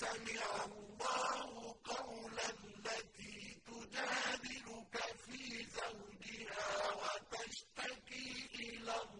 سمع الله قول التي تجادلك في زوجها وتشتكي إلى الله.